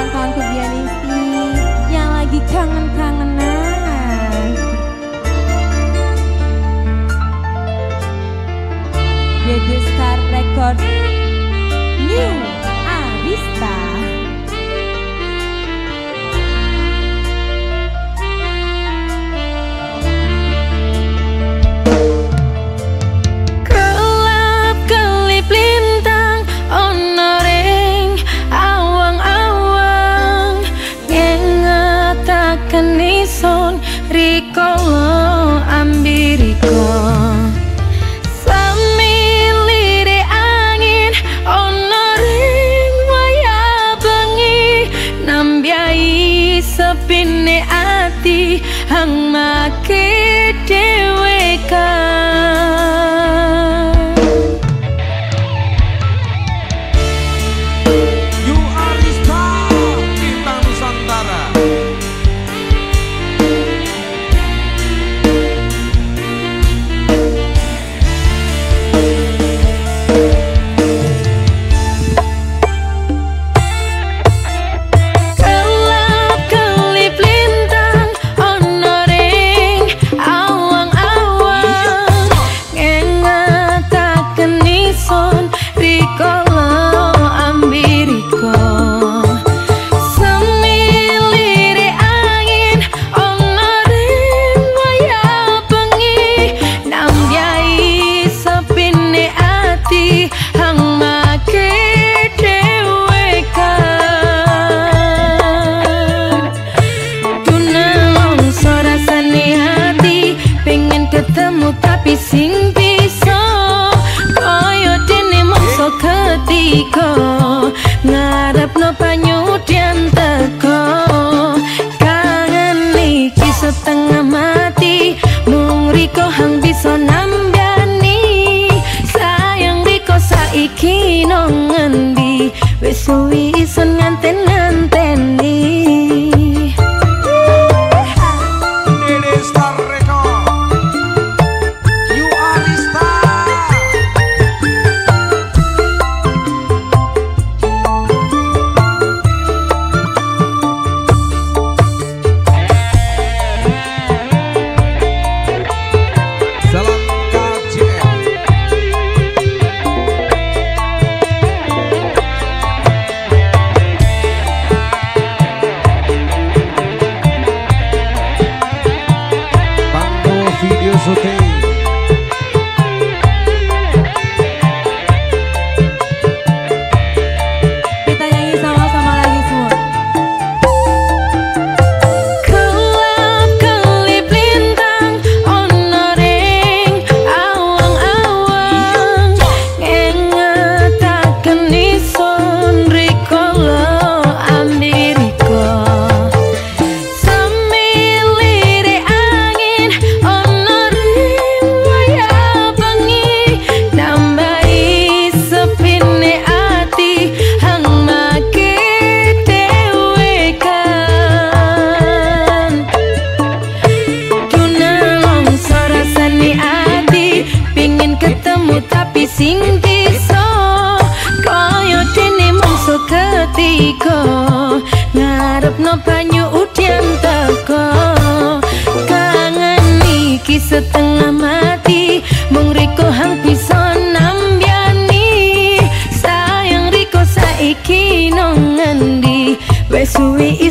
kawan-kawan kebianisti yang lagi kangen-kangenan. Dede Star Record New hang make dhewe piscina. Hoje no banyu udian teko kangen iki setengah mati mung riko hang bisa nambiani sayang riko saiki no ngendi? Wes suwi